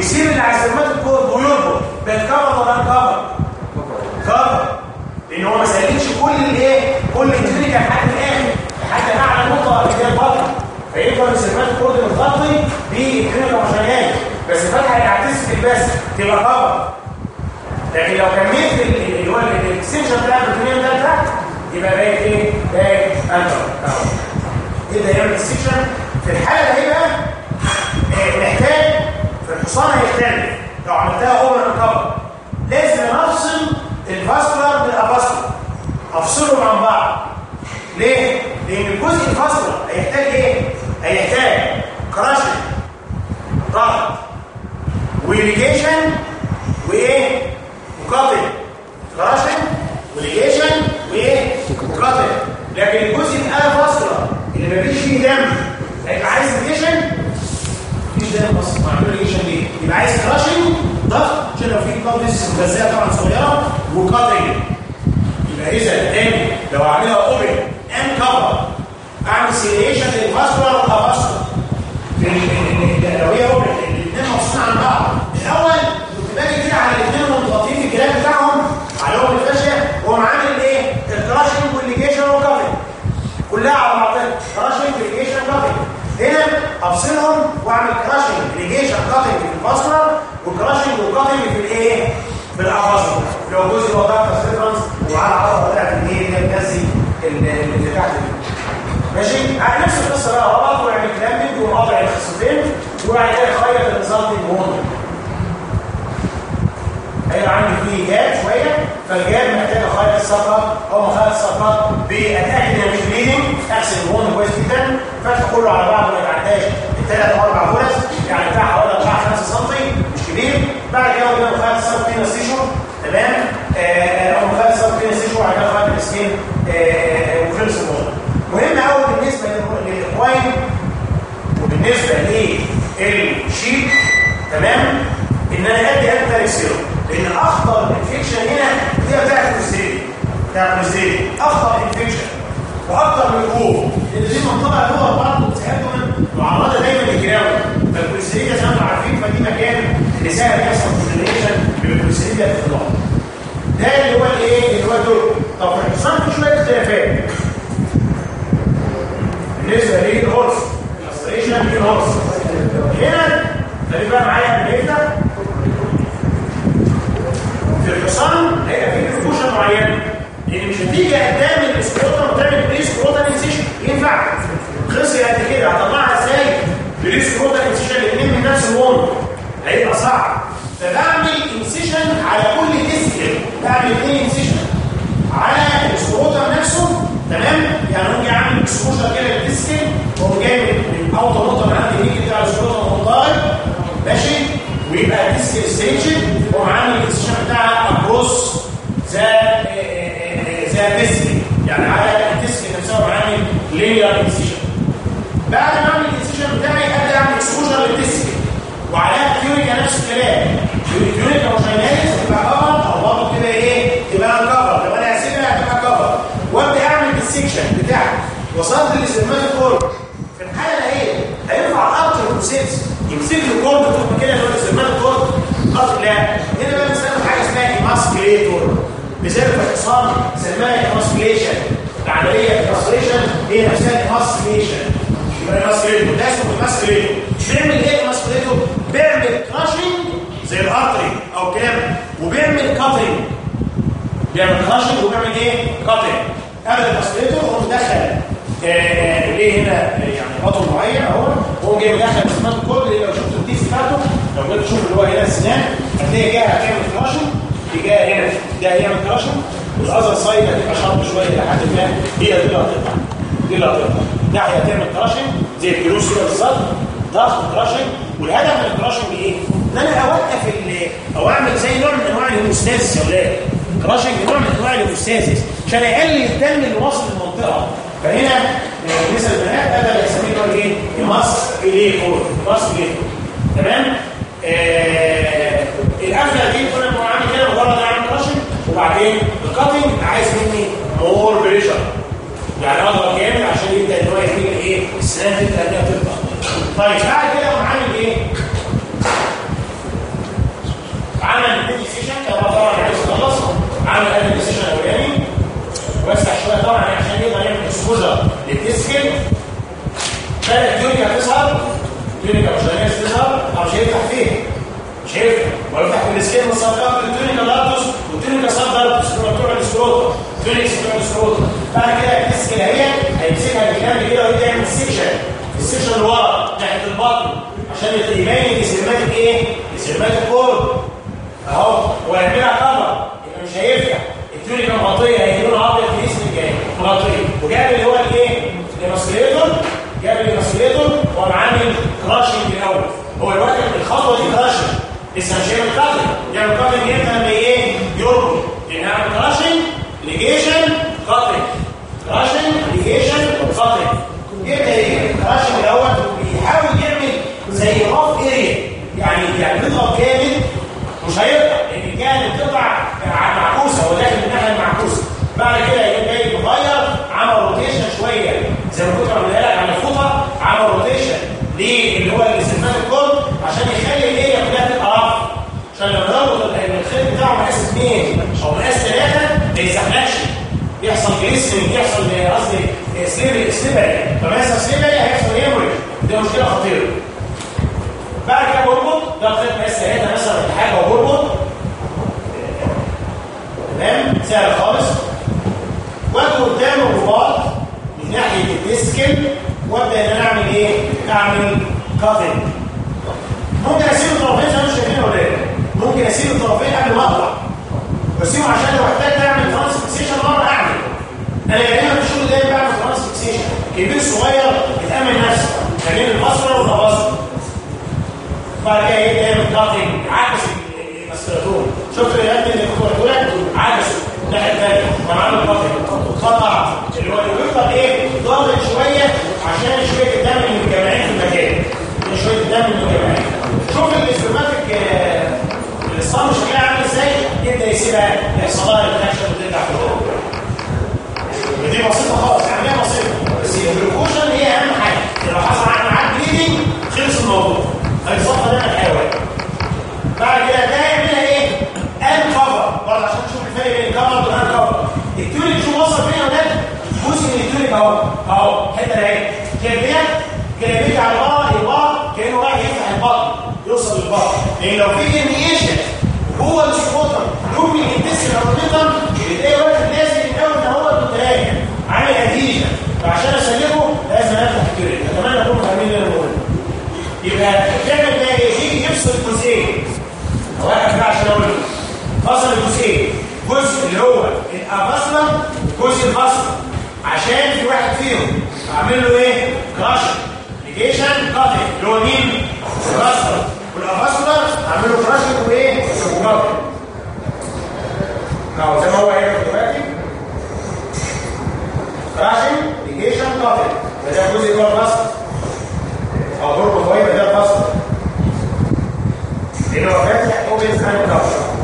ويسيب اللي هيسمات الكور ويربط بين كفر وبين كفر؟ كفر. لأن هو ما سلمش كل الايه كل التكنيك لحد الآخر. لحد اعلى نقطه اللي هي البطن فيفضل مسافات الكود المتغطي بالكلينيكال مشانات بس الفتحه اللي في بس تبقى كفر. لكن لو كملت اللي هو الاكسنشن بتاع البروتين ده تحت يبقى باقي إيه؟ باقي اندر كده يعمل اكسنشن في الحالة دي بقى الحصان هيختلف لو عملتها open uncovered لازم أفصل ال vascular بال avascular افصلهم عن بعض. ليه؟ لأن الجزء ال vascular هيحتاج إيه؟ هيحتاج crushing ضغط وليجيشن وإيه؟ و cutting crushing و ligation وإيه؟ و cutting لكن الجزء ال avascular اللي ما فيش فيه دم هيبقى عايز ليجيشن مفيش دم أصلا معمول يبقى عايز crushing ضغط عشان لو في capillaries مجزئه طبعا صغيرة و cutting يبقى إذا تاني لو اعملها open uncovered اعمل separation لل vascular وال avascular لو هي open الاثنين مفصولين عن بعض الأول كنت باجي كده على الاثنين ومضغطين في الكلام بتاعهم على اول الفاشيه واقوم عامل إيه الكراشنج والليجيشن والكفر كلها على بعضها كراشنج والليجيشن كفر هنا افصلهم واعمل كراشنج ليجيشن كاتنج في الفاسكولار وكراشنج وكاتنج في الايه في الافاسكولار لو جزء وضعت سيرفنس وعلى عضله بتاعت الايه اللي هي الجزي اللي تحت دي ماشي على نفس القصة بقى ربط ويعمل كلامبنج وقاطع الخصيتين وبعد كده النظام هون هيبقى عندي فيه جاب شوية فالجاب محتاج اخيط الصفقه أو مخيط الصفقه باتاكد ان مش بليدنج أغسل الهون كويس جدا. فتح كله على بعضه ما يتعداش الثلاث أو أربع غرز يعني بتاع حوالي 4 5 سم مش كبير. بعد كده قدام مخيط الصفقه فينا ستيشن تمام؟ أو مخيط الصفقه فينا ستيشن وبعد كده خيط السكين وخلص الموضوع مهم قوي بالنسبة للإخوان وبالنسبة للشيب تمام؟ إن أنا ادي انتر سيروم لأن أخطر انفكشن هنا هي بتاعت الكوليسترول بتاعت الكوليسترول أخطر انفكشن وأكتر من الجوه لأن دي منطقة جوه برضه بتساعدهم معرضة دايما للجراوه فالكوليسترول زي ما أنتم عارفين فدي مكان اللي سهل يحصل كونجنريشن بالكوليسترول في الضغط ده اللي هو الإيه؟ اللي هو دول طب في الحصان في شوية اختلافات. بالنسبة للهورس الأستريشن في الهورس هنا خلي بقى معايا الداتا في الحصان هيبقى في ريفوشن معينه لأن مش هتيجي قدام الاسكروتر وتعمل بريس كروتر انسيشن ينفع؟ خلصي قد كده. هطلعها إزاي؟ بريس كروتر انسيشن الاثنين من نفس اللون هيبقى صعب. فبعمل انسيشن على كل ديسك بعمل اثنين انسيشن على الاسكروتر نفسه. تمام؟ يعني ممكن اعمل اكسبوجر كده للديسك واقوم جاي من اوتو موتور من عند الهيك بتاع الاسكروتر منطقه ماشي ويبقى الديسك ستيشن واقوم عامل الاكسشن بتاعها اكروس ذا ذا ديسك يعني على الديسك نفسه وعامل لينير اكسشن بعد ما اعمل الاكسشن بتاعي أبدأ أعمل اكسبوجر للديسك وعليها tunica نفس الكلام. tunica vaginalis تبقى covered أو برضه كده إيه تبقى covered لو أنا هسيبها هتبقى covered وأبدأ أعمل ال section بتاعي. وصلت لل spermatic cord في الحالة اهي هينفع ال artery forceps يمسك له ال cord كده اللي لا. هنا بقى بنستخدم حاجة اسمها emasculator مثال في الحصان سماها emasculation العملية ال emasculation هي نفسها emasculation يبقى emasculator ده اسمه emasculator بيعمل إيه emasculator بيعمل crushing زي ال artery أو كلام وبيعمل cutting بيعمل crushing وبيعمل إيه؟ cutting قبل الاسبريتور هو مدخل ليه هنا؟ يعني بطن معين أهو. هو جاي مدخل اسمات الكود اللي لو جيت تشوف اللي هو هنا السنان هتلاقي جهه هتعمل crushing في جهه هنا ده هيعمل crushing وال other side هتبقى شرط شوية لحد ما هي دي اللي هتقطع دي اللي هتقطع ناحيه هتعمل crushing زي الجلوس كده بالظبط ضغط crushing والهدف من ال crushing إيه؟ إن أنا أوقف أو أعمل زي نوع من أنواع ال hemostasis يا أولاد crushing نوع من أنواع ال hemostasis عشان اقلل الدم اللي واصل للمنطقة فهنا بالنسبة للبنات هذا بيسميه نوع إيه؟ ماسك ال cord ماسك ال cord تمام؟ آه الافضل دي كنا بنعمل كده مجرد اعمل crushing وبعدين الكاتنج عايز مني مور بريشر يعني اضغط جامد عشان يبدأ إن هو يحمي إيه؟ السنان تبدا انها تقطع طيب بعد كده أقوم عامل إيه؟ عمل البيت سيشن طبعا عايز يخلص عمل قبل السيشن الاولاني وسع شوية طبعا عشان يقدر يعمل اكسبوجر للديسكل بدا التيونيكا تظهر. التيونيكا مش هينزل مش هيفتح فين مش هيفتح ولو فتح في الاسكيما صفقات التونيكا لاتوس والتونيكا سب لاتوس اللي بتوع الاسكروتا تونيكس بتوع بعد كده الديسك اهي هيمسكها بالكامل كده وهي يعمل سيكشن السيكشن اللي ورا ناحيه البطن. عشان يبين سيرماتيك إيه؟ سيرماتيك كور اهو. ويعملها كفر يبقى مش هيفتح التونيكا مغطيه هي لون ابيض في الاسم الجاي مغطيه وجاب اللي هو الايه؟ الانسليتور جاب الانسليتور وقام عامل crushing الأول. هو الواجب الخطوة دي crushing لسه مش هيعمل crushing يعمل crushing جدا لما إيه؟ يربط يعني اعمل crushing ligation cutting crushing ligation cutting يبدا إيه ال crushing الأول بيحاول يعمل زي of area يعني يعني بيضغط جامد مش هيقطع. لأن الجانب بتقطع معكوسة هو داخل الناحيه المعكوسه بعد كده الخيط بتاعه مقاس اثنين أو مقاس ثلاثة ما يزحلقش يحصل greasing يحصل قصدي slippery slippery لما يحصل slippery هيحصل hemorrhage دي مشكلة خطيرة. بعد كده بربط ده خيط مقاس ثلاثة مثلا ولا حاجة وبربط. تمام؟ سهل خالص. واجي قدام الرباط من ناحية ال testicle وابدأ إن أنا أعمل إيه؟ أعمل cutting ممكن اسيب الطرفين زي ما أنتم شايفين ولا إيه؟ ممكن أسيب الطرفين قبل ما اقطع بسيبه عشان لو احتاج أعمل transfixation مرة أعمل. أنا دايما في الشغل دايما بعمل transfixation كبير صغير بتأمن نفسه. خليني البصرة والبصره بعد كده إيه تعمل cutting عكس ال emasculator شفت الرياض اللي كنت بقول لك؟ عكس. الناحية الثانية وأنا عامل cutting قطع اللي هو بيفضل إيه؟ ضاغط شوية عشان شوية الدم اللي متجمعين في المكان. شوية الدم اللي متجمعين. شوف ال spermatic ال stump شكلها عامل إزاي؟ يبدا يسيبها يحصل لها retraction وترجع في الجو ودي بسيطة خالص. عمليه بسيطة. بس ال ligation هي أهم حاجة. لو حصل عندنا معاك bleeding خلص الموضوع. هيصفى دم الحيوان بعد كده ده يعملها إيه؟ uncover برضه عشان تشوف الفرق بين ال cover وال uncover التونيك شو وصل فين ولاد؟ جزء من التونيك أهو. أهو. الحته ده اهي كده كده بيجي على البار البار كأنه رايح يفتح البطن يوصل للبطن لأن لو في ديميشن هو السبوتر يوم من الانتسل الروتيتم تلاقي واحد لازم يحاول ان هو متراجع عامل اديشن فعشان أسلمه لازم أفتح التونيك أتمنى اكونوا فاهمين اللي أنا بقوله يبقى تعمل إيه؟ يجي يفصل جزئين واحد بقى عشان أقول فصل الجزئين. جزء اللي هو ال avascular وجزء ال vascular عشان في واحد فيهم اعمل له إيه؟ crush ligation cutting اللي هو مين؟ ال vascular وال avascular اعمل له crush وايه؟ و cutting اهو زي ما هو هنا دلوقتي crushing ligation cutting ده الجزء هو ال vascular أو ضربه هو ده الفصل لأنه هو فاتح اوبن اند كفر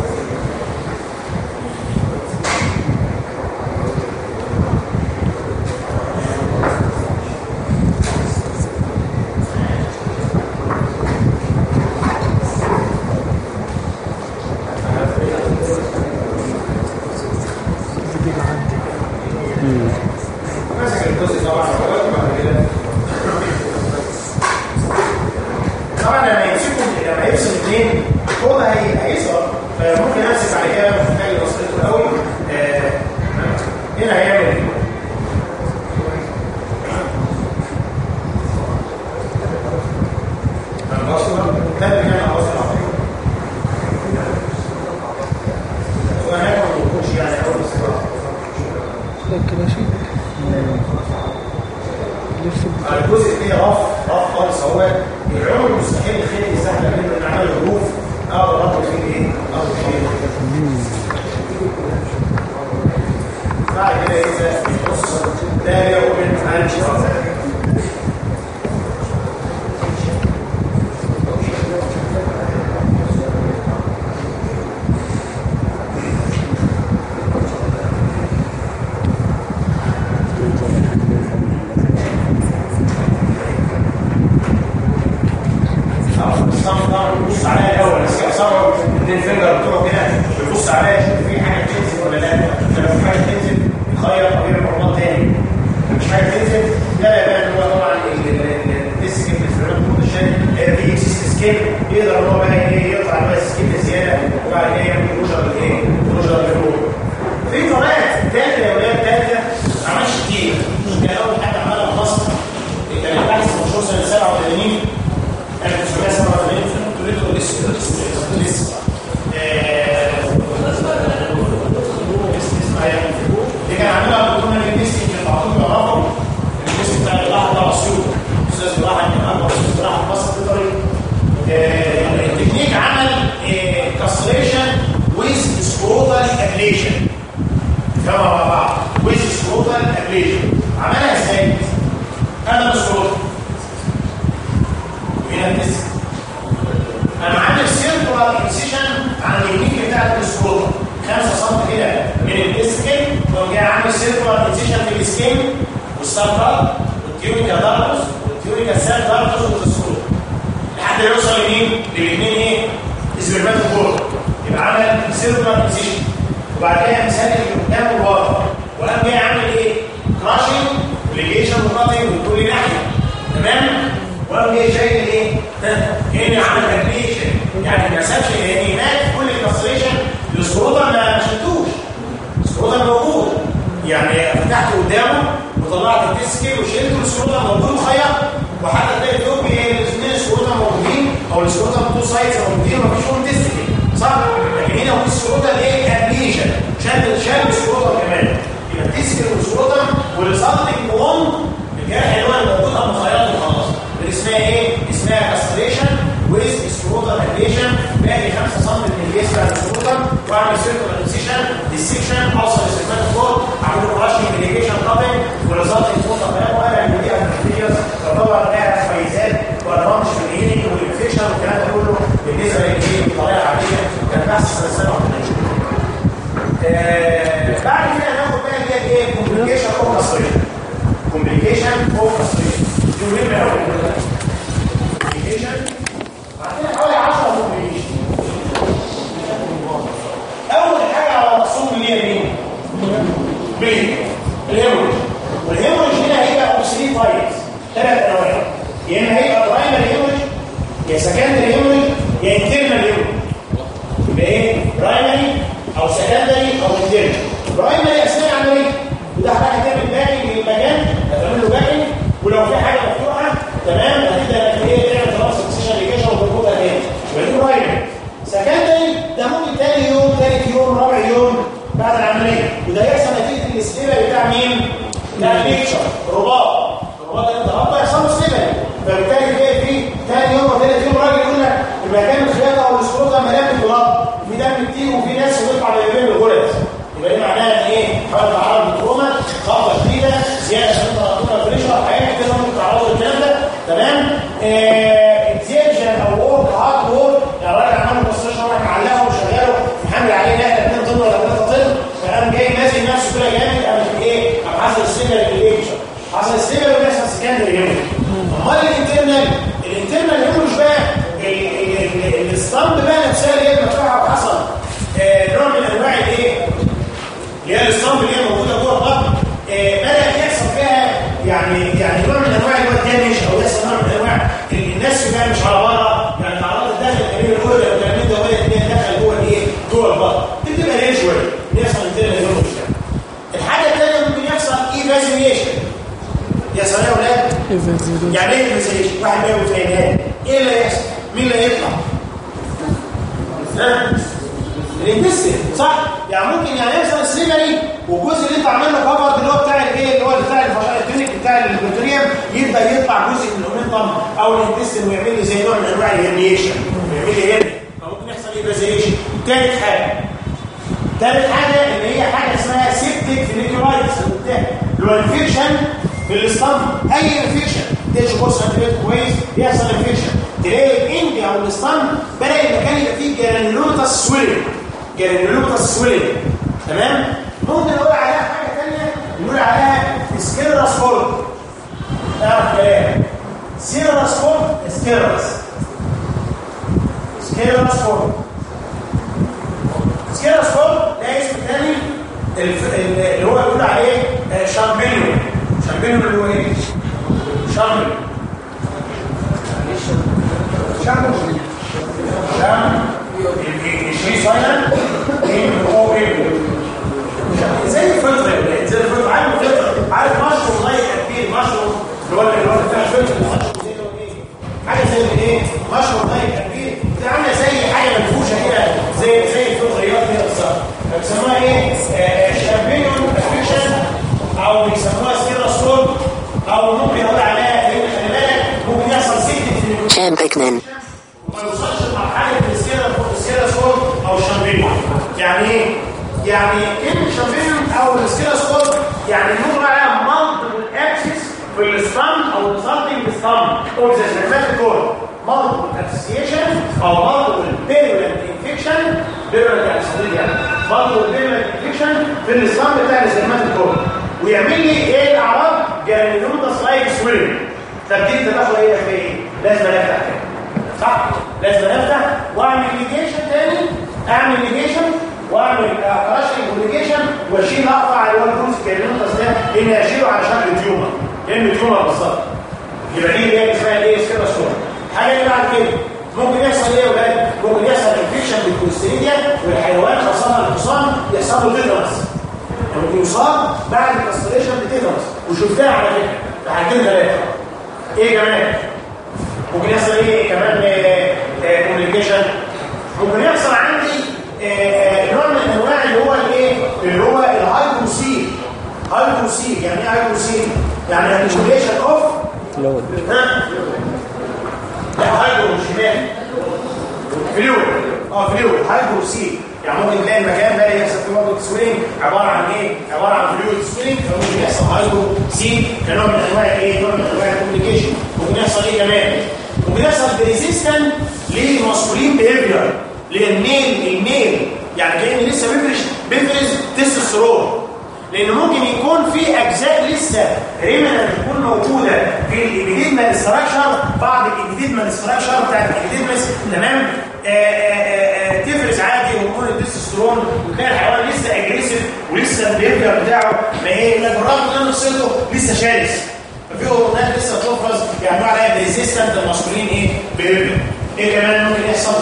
وليجيشن وقاطع من كل ناحيه تمام؟ وقام جاي شايل إيه؟ كان عمل ablation يعني ما سابش يعني هناك كل ال castration ال scrotum ما شلتوش ال scrotum موجود يعني فتحت قدامه وطلعت ال testicle وشلت ال scrotum موجود مخيط وحتى تلاقي فوق الاثنين ال scrotum موجودين أو ال scrotum two sides موجودين ومفيش فيهم testicle صح؟ لكن هنا في ال scrotal الايه؟ ablation شال شال ال scrotum كمان يبقى ال testicle وال scrotum وال resulting wound الجرح اللي هو الموجود أو مخيط وخلاص اللي اسمها إيه؟ اسمها castration with scrotal ablation باقي 5 سم من الجسم على ال scrotum واعمل circular incision dissection اوصل ل spermatic cord اعمل له crushing ligation cutting و resulting فوتا كلام وأنا عندي انفيريوس فطبعا لها مميزات و advantage في ال healing وال infection والكلام ده كله بالنسبة للايه الطريقة العاديه كان بحث سنه 87 آه بعد كده هي إيه complication of castration complication of castration دي مهمه complication عندنا حوالي 10 complication اول حاجة على مقسوم اللي هي مين؟ مين؟ ال hemorrhage وال hemorrhage هنا هيبقى اوكسيدين types ثلاث انواع يا اما هيبقى primary hemorrhage يا secondary hemorrhage يا internal hemorrhage يبقى إيه؟ primary أو secondary أو internal primary اثناء العملية وده حاجة تعمل packing للمكان هتعمل له packing ولو في حاجة مفتوحه تمام هتبدا إيه تعمل خلاص اكسشن ليجيشن وتربطها تاني يبقى دي primary secondary ده ممكن تاني يوم ثالث يوم رابع يوم بعد العملية وده يحصل الاستيبل بتاع مين؟ بتاع البيكشر رباط الرباط ده انت ربط يحصل له استيبل فبالتالي تلاقي في ثاني يوم وثالث يوم راجل يقول لك المكان الخياطه أو السكروتا مليان بالتراب في دم كتير وفي ناس بتطلع من البين الغرز يبقى دي معناها ان إيه؟ حاول تعرض للتروما خبطه شديده زياده عشان تغطونا بريشر حاجات كده ممكن تعرضوا للكلام ده تمام؟ اكزيجن أو وورك هارد وورك يعني راجل عمل بوستيشن راح معلقه وشغاله محمل عليه نقله 2 طن ولا 3 طن فقام جاي ماسك نفسه كده جامد قام إيه؟ قام حصل السيجنال الكليكشن حصل السيجنال وبيحصل سكندري هيموريج امال الانترنال الانترنال هيموريج بقى الاسطمب بقى نفسها اللي هي المفتوحه وحصل نوع من انواع الايه؟ اللي هي الاسطمب اللي هي موجوده جوه البطن بدا يحصل فيها يعني يعني نوع من انواع اللي هو الدامج أو يحصل نوع من انواع الناس بقى مش على بره يعني تعرضت داخل الكبير الاولى والكلام ده وبدات ان هي تدخل جوه الايه؟ جوه البطن دي بتبقى ليه شوية بيحصل internal hemorrhage الحاجة الثانية ممكن يحصل evisceration يا سلام يا أولاد يعني إيه evisceration واحد في عينيه إيه اللي هيحصل مين اللي هيطلع ال intestine صح يعني ممكن يعني يحصل ال surgery والجزء اللي انت له cover اللي هو بتاع الايه اللي هو بتاع الكلينيك بتاع ال peritoneum يبدا يطلع جزء من ال omentum أو ال intestine ويعمل لي زي نوع من انواع ال herniation ويعمل لي hernia فممكن يحصل evisceration ثالث حاجة ثالث حاجة اللي هي حاجة اسمها septic funiculitis اللي هو infection في ال stump اي infection تيجي course antibiotic كويس. بيحصل infection تلاقي ال end أو ال stump بدا المكان يبقى فيه granulomatous swelling granulomatous swelling تمام؟ ممكن نقول عليها حاجة ثانية نقول عليها scirrhous cord تعرف كلام scirrhous cord scirrhous scirrhous cord scirrhous cord ده اسم ثاني اللي هو بيقول عليه champignon champignon اللي هو إيه؟ champignon cham الشيء silent هو إيه زي الفطر زي الفطر عارف الفطر عارف مشروم ضيق كتير مشروم اللي هو اللي هو بتاع الفطر مشروم زي هو إيه حاجة زي الايه مشروم ضيق كتير. عاملة زي حاجة منفوشه كده زي زي الفطريات كده بالظبط بيسموها إيه champignon infection أو بيسموها scirrhous cord أو ممكن أقول عليها إيه خلي بالك ممكن يحصل champignon. وما يوصلش لمرحله أو يعني إيه يعني كلمه شامبينيون أو السكيراسول يعني نقول عليها مالتيبل اكسس في الستام أو ستام أو ذا سيرفيكال multiple association أو multiple virulent infection virulent يعني multiple virulent infection في الاسلام بتاع السيرمات الكور ويعمل لي إيه الأعراض؟ جرانيولوتاس لايك سويلنج تبديل التدخل هي في إيه لازم أفتح تاني. صح؟ لازم أفتح وأعمل ligation تاني أعمل ligation وأعمل crushing و ligation وأشيل أقطع اللي هو الجزء ال granulomatous ده إني أشيله على شكل tumor. كأنه tumor بالظبط. يبقى دي اللي هي اسمها إيه؟ scirrhous cord حاجة اللي بعد كده؟ ممكن يحصل إيه يا ولاد؟ ممكن يحصل infection بال clostridia والحيوان خاصة الحصان يحصل له tetanus ممكن يصاب بعد ال castration ب tetanus وشفتها على فكرة. حاجتين ثلاثة. إيه كمان ممكن يحصل إيه كمان complication ممكن يحصل عندي آه، آه، نوع من أنواع اللي هو الايه اللي هو ال hydrocele hydrocele يعني إيه hydrocele يعني accumulation of fluid ها؟ لا hydro شمال. fluid آه fluid hydrocele يعني ممكن تلاقي المكان ده يحصل فيه برضه swelling عبارة عن إيه؟ عبارة عن fluid swelling فممكن يحصل hydrocele كنوع من أنواع إيه؟ نوع من أنواع ال complication ممكن يحصل إيه كمان؟ ممكن يحصل persistent masculine behavior لل male ال male يعني كأن لسه بيفرز تستوستيرون لأن ممكن يكون في أجزاء لسه remnant تكون موجودة في ال epididymal structure بعض ال epididymal structure بتاعت ال epididymis تمام؟ آه، آه، آه، تفرز عادي هرمون التستوستيرون وتلاقي الحيوان لسه aggressive ولسه ال behavior بتاعه ما إيه بالرغم إن نفسيته لسه شرس. ففي هرمونات لسه بتفرز يعني عليها persistent masculine إيه behavior إيه كمان ممكن يحصل؟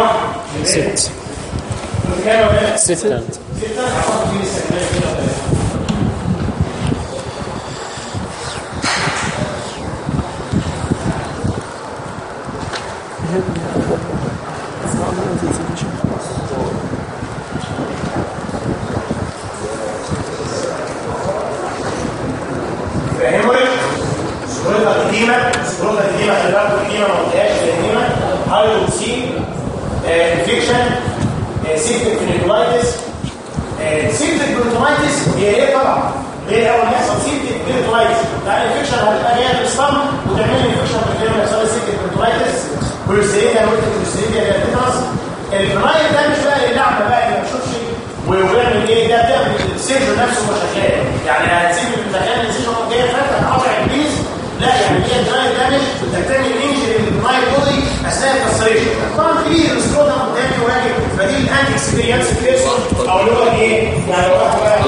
واحد؟ ست قلت كام لا؟ ست كانت ستة أعتقد في لسه كمان كده ولا لا؟ فهموا قديمة سكروتا قديمة خلي بالكم قديمة ما قلتهاش قديمة هايدروسين انفكشن سيبتك فينيكولايتس سيبتك فينيكولايتس هي إيه طبعا؟ إيه أول ما يحصل سيبتك فينيكولايتس يعني الانفكشن هتبقى جاية في الصم وتعمل انفكشن في الجيم يحصل سيبتك فينيكولايتس كوليستيريا قلت كوليستيريا جاتينس الفينايل ده مش بقى اللعبه بقى اللي ما تشوفش. ويعمل إيه؟ ده بتعمل السيرفر نفسه مش شغال. يعني هتسيب المكان السيرفر جاي فاتح لا يعني هي دراي دامج بتعمل انجري للدراي بودي اثناء الكسريشن طبعا في السكروتم قدامي واجب فدي الانتي اكسبيرينس بيرسون أو اللي هو إيه؟ يعني واحد بقى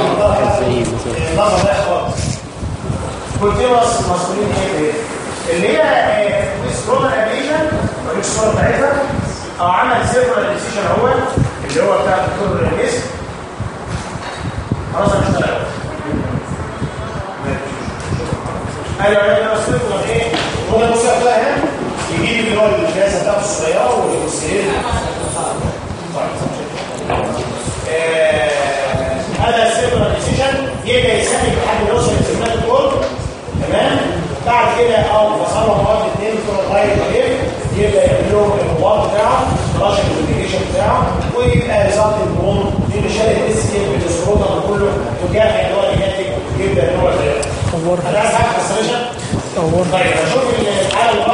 نظر ده خالص. كونتينوس مسؤولين إيه اللي هي السكروتم ابليشن ودي الصورة بتاعتها أو عمل سيرفر ديسيشن هو اللي هو بتاع الدكتور الجسم خلاص أنا اشتغل أنا وصلت لك إيه هو بقى هنا يجيب اللي هو الجهاز بتاعته الصغيرة والسرير هذا السيرفر ديسيشن يبدا يسمي لحد ما يوصل للسيجنال كود تمام؟ بعد كده آه فصلوا مواد اثنين بتوع الغايه إيه يبدا يعمل لهم الرباط بتاعه راشن الابلكيشن بتاعه ويبقى ريزلت البوم دي مش شارع الديسك بالسكروتر كله وكافي ان هو نيجاتيف يبدا ان هو صورها. صورها طيب أشوف الحاله اللي